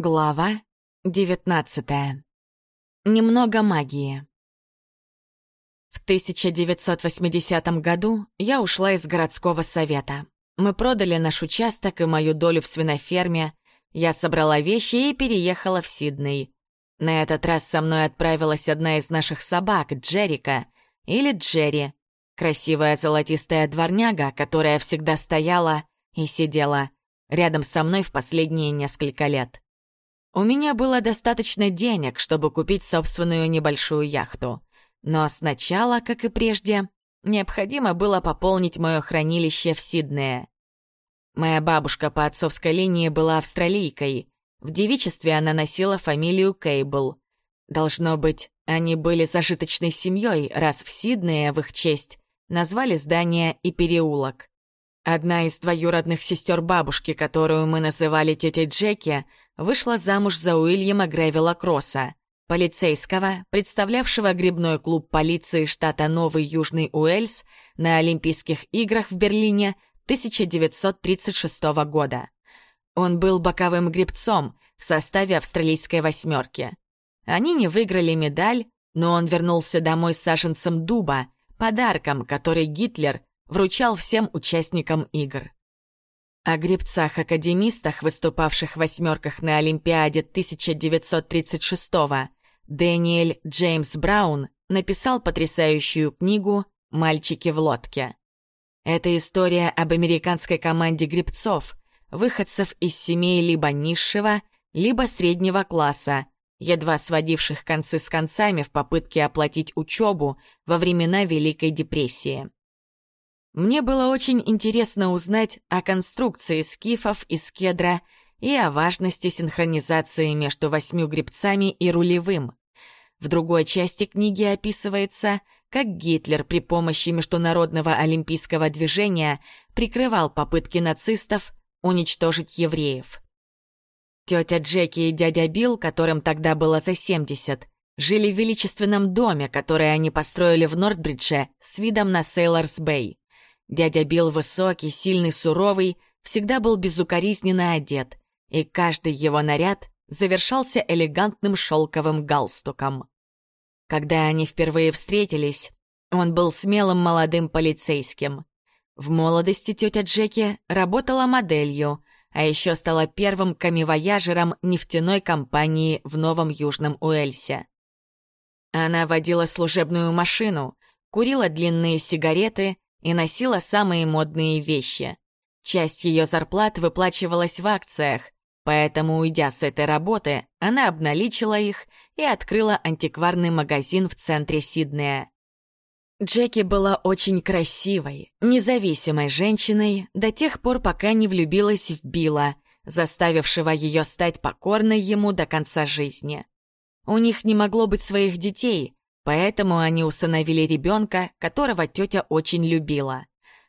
Глава 19. Немного магии. В 1980 году я ушла из городского совета. Мы продали наш участок и мою долю в свиноферме. Я собрала вещи и переехала в Сидней. На этот раз со мной отправилась одна из наших собак, Джерика, или Джерри, красивая золотистая дворняга, которая всегда стояла и сидела рядом со мной в последние несколько лет. У меня было достаточно денег, чтобы купить собственную небольшую яхту. Но сначала, как и прежде, необходимо было пополнить мое хранилище в Сиднее. Моя бабушка по отцовской линии была австралийкой. В девичестве она носила фамилию Кейбл. Должно быть, они были зажиточной семьей, раз в Сиднее в их честь назвали здание и переулок. Одна из двоюродных сестер бабушки, которую мы называли тетей Джеки, вышла замуж за Уильяма Гревела Кросса, полицейского, представлявшего грибной клуб полиции штата Новый Южный Уэльс на Олимпийских играх в Берлине 1936 года. Он был боковым гребцом в составе австралийской восьмерки. Они не выиграли медаль, но он вернулся домой с саженцем дуба, подарком, который Гитлер вручал всем участникам игр. О гребцах-академистах, выступавших в восьмерках на Олимпиаде 1936-го, Дэниэль Джеймс Браун написал потрясающую книгу «Мальчики в лодке». Это история об американской команде гребцов, выходцев из семей либо низшего, либо среднего класса, едва сводивших концы с концами в попытке оплатить учебу во времена Великой депрессии. Мне было очень интересно узнать о конструкции скифов из кедра и о важности синхронизации между восьмью гребцами и рулевым. В другой части книги описывается, как Гитлер при помощи международного олимпийского движения прикрывал попытки нацистов уничтожить евреев. Тетя Джеки и дядя Билл, которым тогда было за 70, жили в величественном доме, который они построили в Нортбридже с видом на Сейлорс-Бэй. Дядя Билл высокий, сильный, суровый, всегда был безукоризненно одет, и каждый его наряд завершался элегантным шелковым галстуком. Когда они впервые встретились, он был смелым молодым полицейским. В молодости тетя Джеки работала моделью, а еще стала первым камевояжером нефтяной компании в Новом Южном Уэльсе. Она водила служебную машину, курила длинные сигареты и носила самые модные вещи. Часть ее зарплаты выплачивалась в акциях, поэтому, уйдя с этой работы, она обналичила их и открыла антикварный магазин в центре Сиднея. Джеки была очень красивой, независимой женщиной до тех пор, пока не влюбилась в Билла, заставившего ее стать покорной ему до конца жизни. У них не могло быть своих детей, Поэтому они усыновили ребенка, которого тетя очень любила.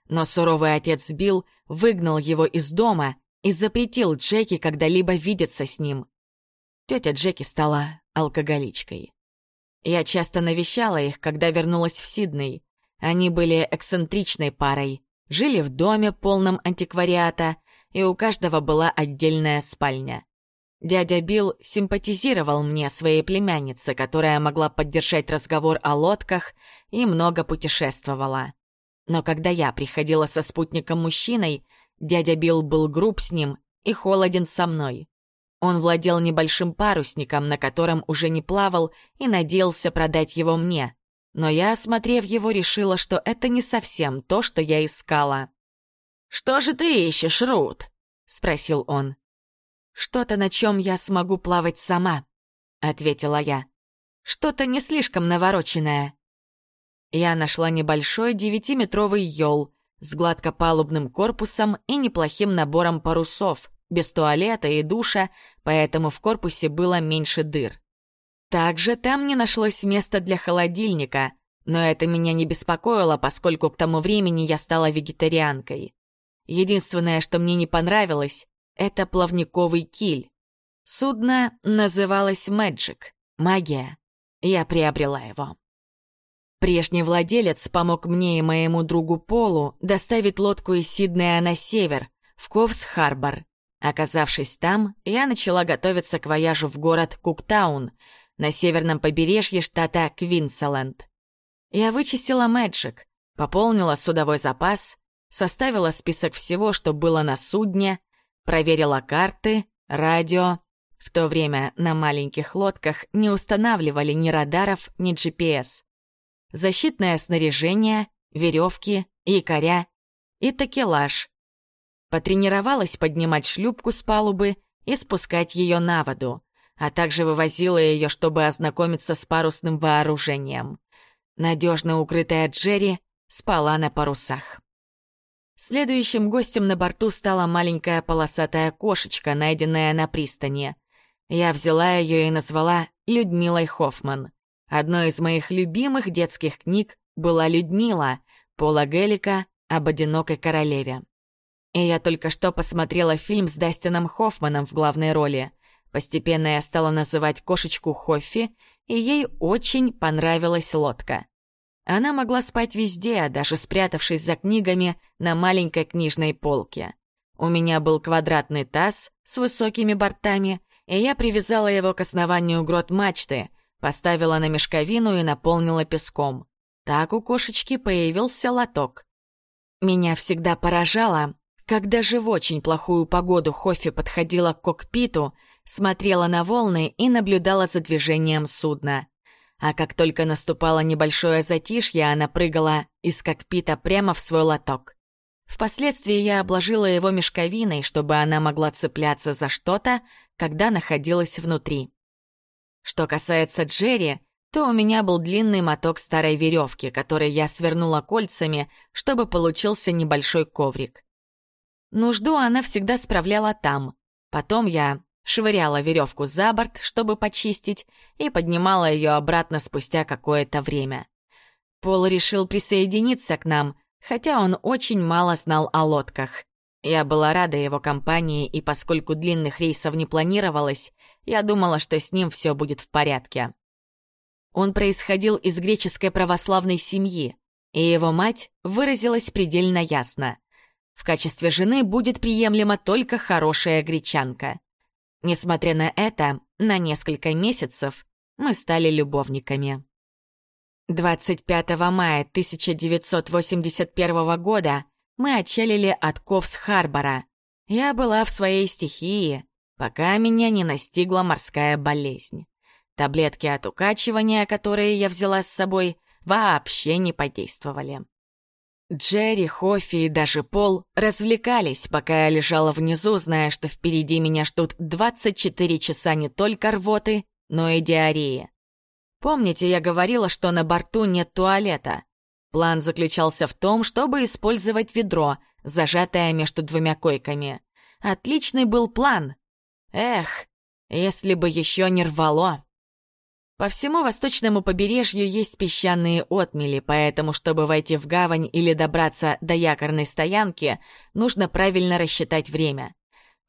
Но суровый отец Билл выгнал его из дома и запретил Джеки когда-либо видеться с ним. Тетя Джеки стала алкоголичкой. Я часто навещала их, когда вернулась в Сидней. Они были эксцентричной парой, жили в доме, полном антиквариата, и у каждого была отдельная спальня. Дядя Билл симпатизировал мне своей племяннице, которая могла поддержать разговор о лодках и много путешествовала. Но когда я приходила со спутником-мужчиной, дядя Билл был груб с ним и холоден со мной. Он владел небольшим парусником, на котором уже не плавал, и надеялся продать его мне. Но я, осмотрев его, решила, что это не совсем то, что я искала. «Что же ты ищешь, Рут?» — спросил он. «Что-то, на чем я смогу плавать сама», — ответила я. «Что-то не слишком навороченное». Я нашла небольшой девятиметровый ёл с гладкопалубным корпусом и неплохим набором парусов, без туалета и душа, поэтому в корпусе было меньше дыр. Также там не нашлось места для холодильника, но это меня не беспокоило, поскольку к тому времени я стала вегетарианкой. Единственное, что мне не понравилось, это плавниковый киль. Судно называлось «Мэджик» — «Магия». Я приобрела его. Прежний владелец помог мне и моему другу Полу доставить лодку из Сиднея на север, в Ковс-Харбор. Оказавшись там, я начала готовиться к вояжу в город Куктаун на северном побережье штата Квинсленд. Я вычистила Мэджик, пополнила судовой запас, составила список всего, что было на судне, проверила карты, радио. В то время на маленьких лодках не устанавливали ни радаров, ни GPS. Защитное снаряжение, веревки, якоря и такелаж. Потренировалась поднимать шлюпку с палубы и спускать ее на воду, а также вывозила ее, чтобы ознакомиться с парусным вооружением. Надежно укрытая Джерри спала на парусах. Следующим гостем на борту стала маленькая полосатая кошечка, найденная на пристани. Я взяла ее и назвала Людмилой Хоффман. Одной из моих любимых детских книг была «Людмила» Пола Геллика об одинокой королеве. И я только что посмотрела фильм с Дастином Хоффманом в главной роли. Постепенно я стала называть кошечку Хоффи, и ей очень понравилась лодка. Она могла спать везде, даже спрятавшись за книгами на маленькой книжной полке. У меня был квадратный таз с высокими бортами, и я привязала его к основанию грот мачты, поставила на мешковину и наполнила песком. Так у кошечки появился лоток. Меня всегда поражало, когда же в очень плохую погоду Хоффи подходила к кокпиту, смотрела на волны и наблюдала за движением судна. А как только наступало небольшое затишье, она прыгала из кокпита прямо в свой лоток. Впоследствии я обложила его мешковиной, чтобы она могла цепляться за что-то, когда находилась внутри. Что касается Джерри, то у меня был длинный моток старой веревки, который я свернула кольцами, чтобы получился небольшой коврик. Нужду она всегда справляла там. Потом я швыряла веревку за борт, чтобы почистить, и поднимала ее обратно спустя какое-то время. Пол решил присоединиться к нам, хотя он очень мало знал о лодках. Я была рада его компании, и поскольку длинных рейсов не планировалось, я думала, что с ним все будет в порядке. Он происходил из греческой православной семьи, и его мать выразилась предельно ясно. В качестве жены будет приемлема только хорошая гречанка. Несмотря на это, на несколько месяцев мы стали любовниками. 25 мая 1981 года мы отчалили от Ковс-Харбора. Я была в своей стихии, пока меня не настигла морская болезнь. Таблетки от укачивания, которые я взяла с собой, вообще не подействовали. Джерри, Хоффи и даже Пол развлекались, пока я лежала внизу, зная, что впереди меня ждут 24 часа не только рвоты, но и диареи. Помните, я говорила, что на борту нет туалета? План заключался в том, чтобы использовать ведро, зажатое между двумя койками. Отличный был план. Эх, если бы еще не рвало. По всему восточному побережью есть песчаные отмели, поэтому, чтобы войти в гавань или добраться до якорной стоянки, нужно правильно рассчитать время.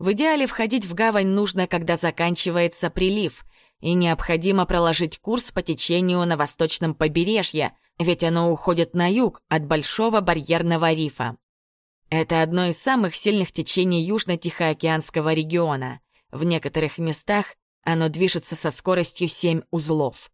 В идеале входить в гавань нужно, когда заканчивается прилив, и необходимо проложить курс по течению на восточном побережье, ведь оно уходит на юг от Большого барьерного рифа. Это одно из самых сильных течений Южно-Тихоокеанского региона. В некоторых местах оно движется со скоростью 7 узлов.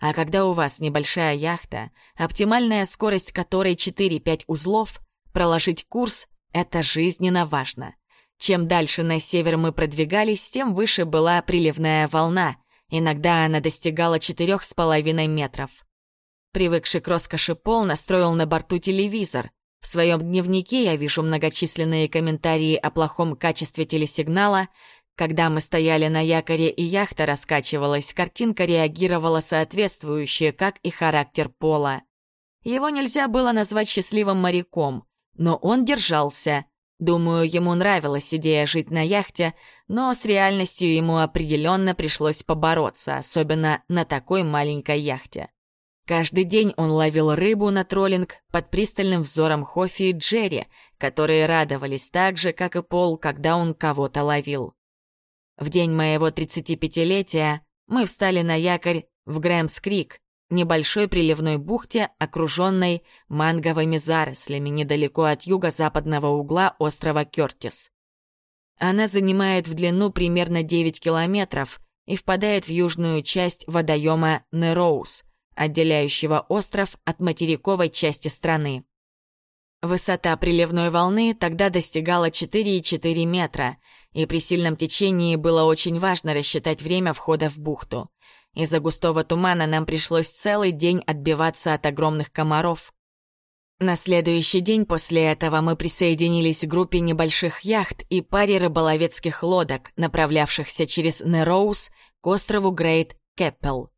А когда у вас небольшая яхта, оптимальная скорость которой 4-5 узлов, проложить курс — это жизненно важно. Чем дальше на север мы продвигались, тем выше была приливная волна. Иногда она достигала 4,5 метров. Привыкший к роскоши Пол настроил на борту телевизор. В своем дневнике я вижу многочисленные комментарии о плохом качестве телесигнала, когда мы стояли на якоре и яхта раскачивалась, картинка реагировала соответствующе, как и характер Пола. Его нельзя было назвать счастливым моряком, но он держался. Думаю, ему нравилась идея жить на яхте, но с реальностью ему определенно пришлось побороться, особенно на такой маленькой яхте. Каждый день он ловил рыбу на троллинг под пристальным взором Хофи и Джерри, которые радовались так же, как и Пол, когда он кого-то ловил. В день моего 35-летия мы встали на якорь в Грэмс-Крик, небольшой приливной бухте, окруженной манговыми зарослями недалеко от юго-западного угла острова Кёртис. Она занимает в длину примерно 9 километров и впадает в южную часть водоема Нероуз, отделяющего остров от материковой части страны. Высота приливной волны тогда достигала 4,4 метра, и при сильном течении было очень важно рассчитать время входа в бухту. Из-за густого тумана нам пришлось целый день отбиваться от огромных комаров. На следующий день после этого мы присоединились к группе небольших яхт и паре рыболовецких лодок, направлявшихся через Нероуз к острову Грейт Кэппел.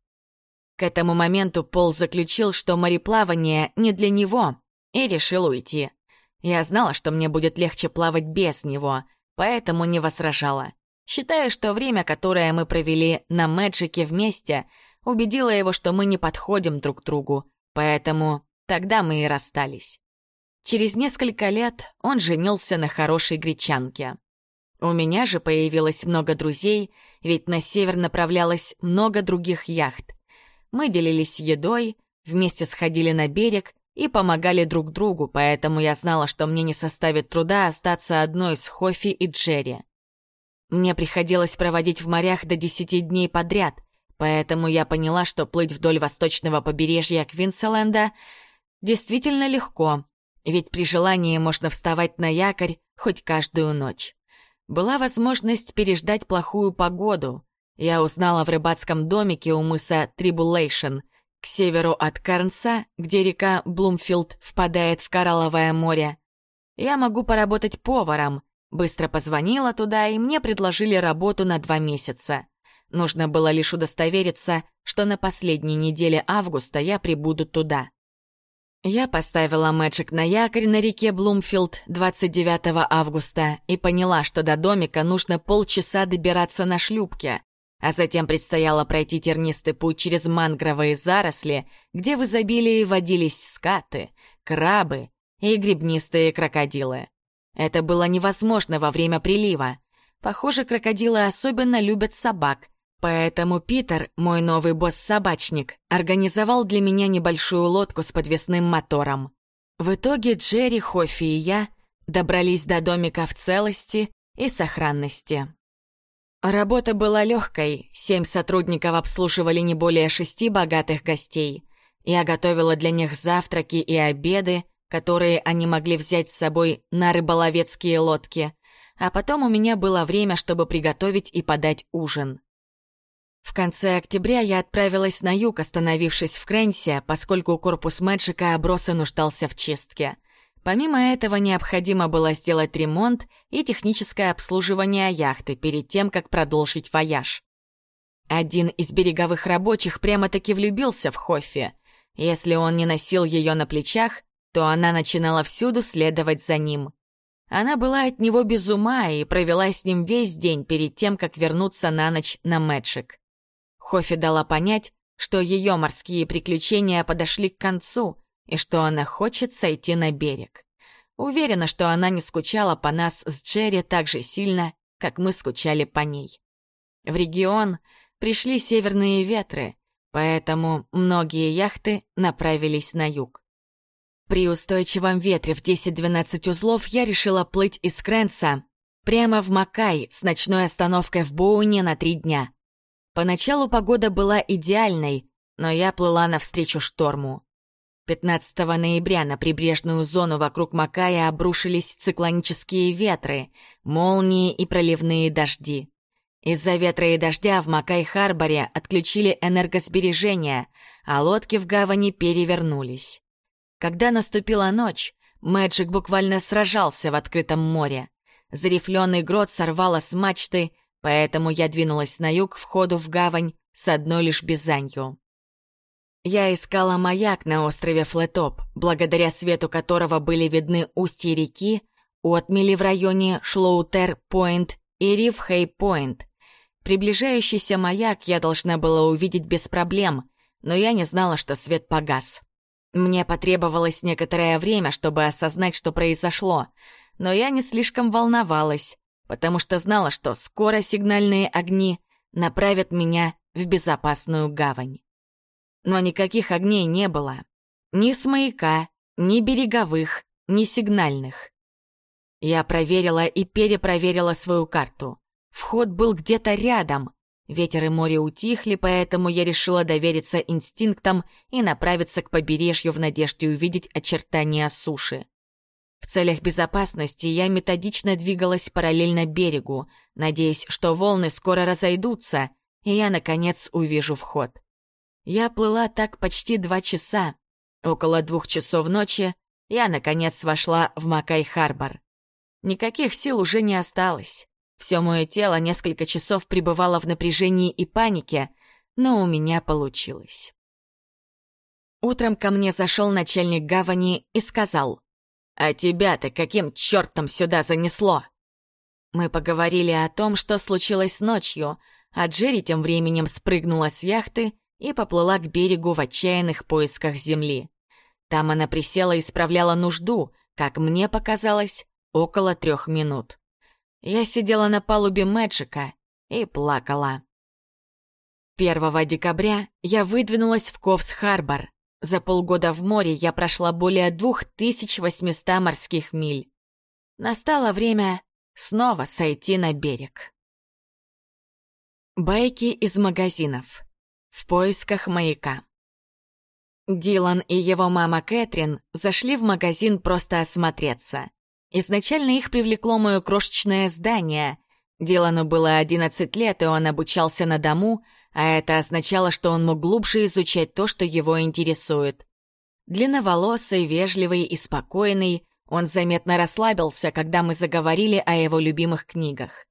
К этому моменту Пол заключил, что мореплавание не для него, и решил уйти. Я знала, что мне будет легче плавать без него, поэтому не возражала. Считая, что время, которое мы провели на Мэджике вместе, убедило его, что мы не подходим друг другу, поэтому тогда мы и расстались. Через несколько лет он женился на хорошей гречанке. У меня же появилось много друзей, ведь на север направлялось много других яхт. Мы делились едой, вместе сходили на берег и помогали друг другу, поэтому я знала, что мне не составит труда остаться одной с Хофи и Джерри. Мне приходилось проводить в морях до десяти дней подряд, поэтому я поняла, что плыть вдоль восточного побережья Квинсленда действительно легко, ведь при желании можно вставать на якорь хоть каждую ночь. Была возможность переждать плохую погоду. Я узнала в рыбацком домике у мыса Трибулейшн — к северу от Карнса, где река Блумфилд впадает в Коралловое море. Я могу поработать поваром. Быстро позвонила туда, и мне предложили работу на два месяца. Нужно было лишь удостовериться, что на последней неделе августа я прибуду туда. Я поставила Мэджик на якорь на реке Блумфилд 29 августа и поняла, что до домика нужно полчаса добираться на шлюпке а затем предстояло пройти тернистый путь через мангровые заросли, где в изобилии водились скаты, крабы и грибнистые крокодилы. Это было невозможно во время прилива. Похоже, крокодилы особенно любят собак, поэтому Питер, мой новый босс-собачник, организовал для меня небольшую лодку с подвесным мотором. В итоге Джерри, Хоффи и я добрались до домика в целости и сохранности. Работа была легкой, семь сотрудников обслуживали не более шести богатых гостей. Я готовила для них завтраки и обеды, которые они могли взять с собой на рыболовецкие лодки, а потом у меня было время, чтобы приготовить и подать ужин. В конце октября я отправилась на юг, остановившись в Кренсе, поскольку корпус Мэджика оброс и нуждался в чистке. Помимо этого, необходимо было сделать ремонт и техническое обслуживание яхты перед тем, как продолжить вояж. Один из береговых рабочих прямо-таки влюбился в Хоффи. Если он не носил ее на плечах, то она начинала всюду следовать за ним. Она была от него без ума и провела с ним весь день перед тем, как вернуться на ночь на Мэджик. Хоффи дала понять, что ее морские приключения подошли к концу, и что она хочет сойти на берег. Уверена, что она не скучала по нас с Джерри так же сильно, как мы скучали по ней. В регион пришли северные ветры, поэтому многие яхты направились на юг. При устойчивом ветре в 10-12 узлов я решила плыть из Кренса прямо в Макай с ночной остановкой в Боуне на три дня. Поначалу погода была идеальной, но я плыла навстречу шторму. 15 ноября на прибрежную зону вокруг Макая обрушились циклонические ветры, молнии и проливные дожди. Из-за ветра и дождя в Макай-Харборе отключили энергосбережение, а лодки в гавани перевернулись. Когда наступила ночь, Мэджик буквально сражался в открытом море. Зарифленный грот сорвало с мачты, поэтому я двинулась на юг входу в гавань с одной лишь бизанью. Я искала маяк на острове Флетоп, благодаря свету которого были видны устья реки, отмели в районе Шлоутер-Пойнт и Риф-Хей-Пойнт. Приближающийся маяк я должна была увидеть без проблем, но я не знала, что свет погас. Мне потребовалось некоторое время, чтобы осознать, что произошло, но я не слишком волновалась, потому что знала, что скоро сигнальные огни направят меня в безопасную гавань но никаких огней не было. Ни с маяка, ни береговых, ни сигнальных. Я проверила и перепроверила свою карту. Вход был где-то рядом. Ветер и море утихли, поэтому я решила довериться инстинктам и направиться к побережью в надежде увидеть очертания суши. В целях безопасности я методично двигалась параллельно берегу, надеясь, что волны скоро разойдутся, и я, наконец, увижу вход. Я плыла так почти два часа. Около двух часов ночи я, наконец, вошла в Макай-Харбор. Никаких сил уже не осталось. Все мое тело несколько часов пребывало в напряжении и панике, но у меня получилось. Утром ко мне зашел начальник гавани и сказал, «А тебя-то каким чертом сюда занесло?» Мы поговорили о том, что случилось ночью, а Джерри тем временем спрыгнула с яхты и поплыла к берегу в отчаянных поисках земли. Там она присела и справляла нужду, как мне показалось, около трех минут. Я сидела на палубе Мэджика и плакала. 1 декабря я выдвинулась в Ковс-Харбор. За полгода в море я прошла более 2800 морских миль. Настало время снова сойти на берег. Байки из магазинов. В поисках маяка. Дилан и его мама Кэтрин зашли в магазин просто осмотреться. Изначально их привлекло мое крошечное здание. Дилану было 11 лет, и он обучался на дому, а это означало, что он мог глубже изучать то, что его интересует. Длинноволосый, вежливый и спокойный, он заметно расслабился, когда мы заговорили о его любимых книгах.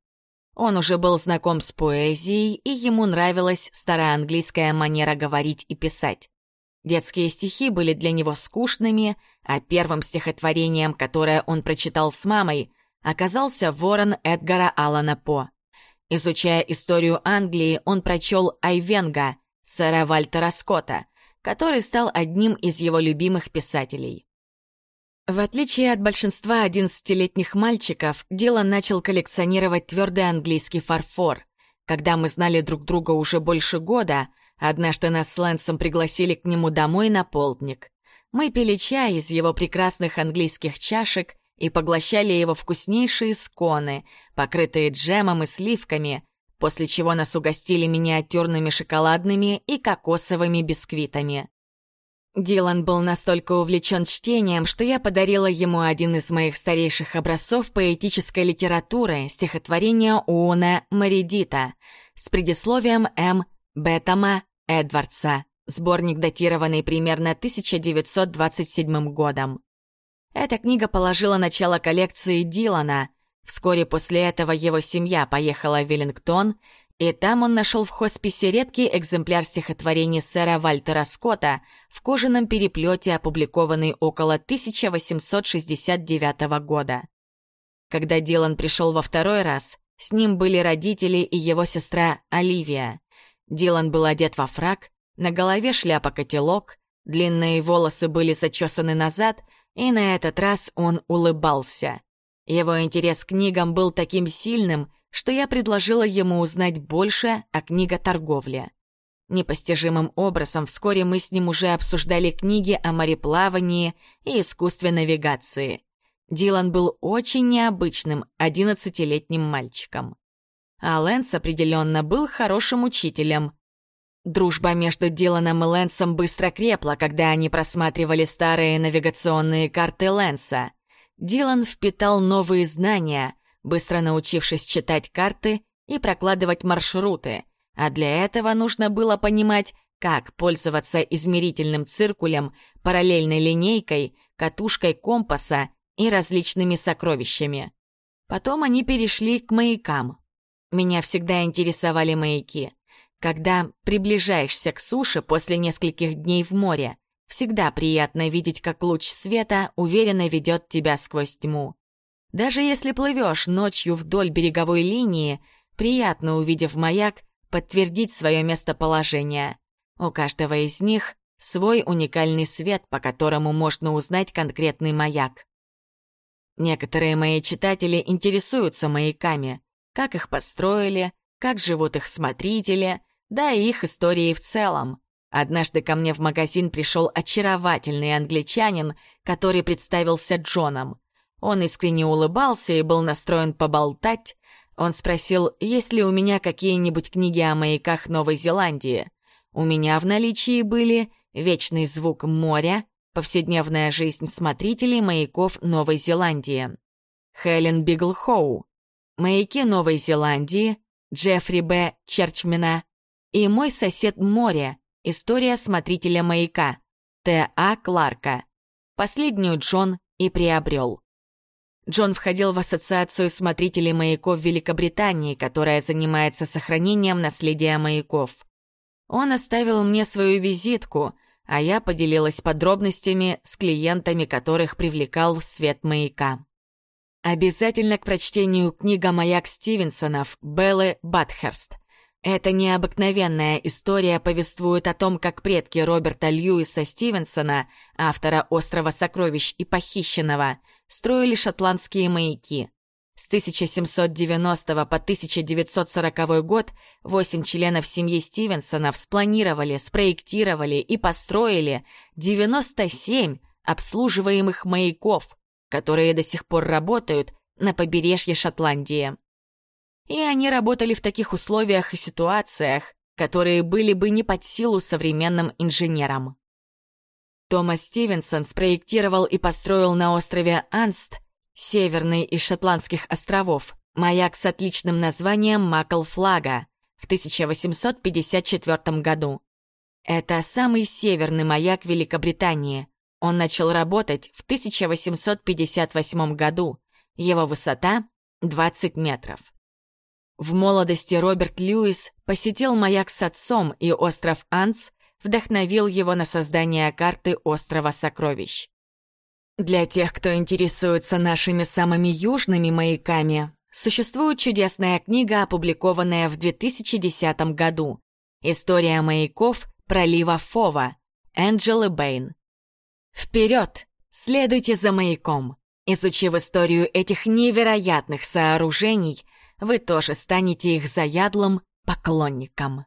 Он уже был знаком с поэзией, и ему нравилась старая английская манера говорить и писать. Детские стихи были для него скучными, а первым стихотворением, которое он прочитал с мамой, оказался «Ворон» Эдгара Аллана По. Изучая историю Англии, он прочел «Айвенга» сэра Вальтера Скотта, который стал одним из его любимых писателей. В отличие от большинства одиннадцатилетних мальчиков, Дилан начал коллекционировать твердый английский фарфор. Когда мы знали друг друга уже больше года — Однажды нас с Лэнсом пригласили к нему домой на полдник. Мы пили чай из его прекрасных английских чашек и поглощали его вкуснейшие сконы, покрытые джемом и сливками, после чего нас угостили миниатюрными шоколадными и кокосовыми бисквитами. Дилан был настолько увлечен чтением, что я подарила ему один из моих старейших образцов поэтической литературы, стихотворение Уона Маридита, с предисловием М. Беттама Эдвардса, сборник, датированный примерно 1927 годом. Эта книга положила начало коллекции Дилана. Вскоре после этого его семья поехала в Веллингтон, и там он нашел в хосписе редкий экземпляр стихотворений сэра Вальтера Скотта в кожаном переплете, опубликованный около 1869 года. Когда Дилан пришел во второй раз, с ним были родители и его сестра Оливия. Дилан был одет во фрак, на голове шляпа-котелок, длинные волосы были зачесаны назад, и на этот раз он улыбался. Его интерес к книгам был таким сильным, что я предложила ему узнать больше о книготорговле. Непостижимым образом вскоре мы с ним уже обсуждали книги о мореплавании и искусстве навигации. Дилан был очень необычным одиннадцатилетним мальчиком а Лэнс определенно был хорошим учителем. Дружба между Диланом и Лэнсом быстро крепла, когда они просматривали старые навигационные карты Лэнса. Дилан впитал новые знания, быстро научившись читать карты и прокладывать маршруты, а для этого нужно было понимать, как пользоваться измерительным циркулем, параллельной линейкой, катушкой компаса и различными сокровищами. Потом они перешли к маякам. Меня всегда интересовали маяки. Когда приближаешься к суше после нескольких дней в море, всегда приятно видеть, как луч света уверенно ведет тебя сквозь тьму. Даже если плывешь ночью вдоль береговой линии, приятно, увидев маяк, подтвердить свое местоположение. У каждого из них свой уникальный свет, по которому можно узнать конкретный маяк. Некоторые мои читатели интересуются маяками — как их построили, как живут их смотрители, да и их истории в целом. Однажды ко мне в магазин пришел очаровательный англичанин, который представился Джоном. Он искренне улыбался и был настроен поболтать. Он спросил, есть ли у меня какие-нибудь книги о маяках Новой Зеландии. У меня в наличии были «Вечный звук моря», «Повседневная жизнь смотрителей маяков Новой Зеландии», Хелен Биглхоу, «Маяки Новой Зеландии», Джеффри Б. Черчмена и «Мой сосед море», История смотрителя маяка, Т.А. Кларка. Последнюю Джон и приобрел. Джон входил в ассоциацию смотрителей маяков Великобритании, которая занимается сохранением наследия маяков. Он оставил мне свою визитку, а я поделилась подробностями с клиентами, которых привлекал свет маяка. Обязательно к прочтению книга «Маяк Стивенсонов» Беллы Батхерст. Эта необыкновенная история повествует о том, как предки Роберта Льюиса Стивенсона, автора «Острова сокровищ» и «Похищенного», строили шотландские маяки. С 1790 по 1940 год восемь членов семьи Стивенсонов спланировали, спроектировали и построили 97 обслуживаемых маяков, которые до сих пор работают на побережье Шотландии. И они работали в таких условиях и ситуациях, которые были бы не под силу современным инженерам. Томас Стивенсон спроектировал и построил на острове Анст, северный из Шотландских островов, маяк с отличным названием Макл Флага в 1854 году. Это самый северный маяк Великобритании. Он начал работать в 1858 году. Его высота — 20 метров. В молодости Роберт Льюис посетил маяк с отцом, и остров Анс вдохновил его на создание карты острова Сокровищ. Для тех, кто интересуется нашими самыми южными маяками, существует чудесная книга, опубликованная в 2010 году «История маяков пролива Фова» Энджелы Бэйн. Вперед! Следуйте за маяком! Изучив историю этих невероятных сооружений, вы тоже станете их заядлым поклонником.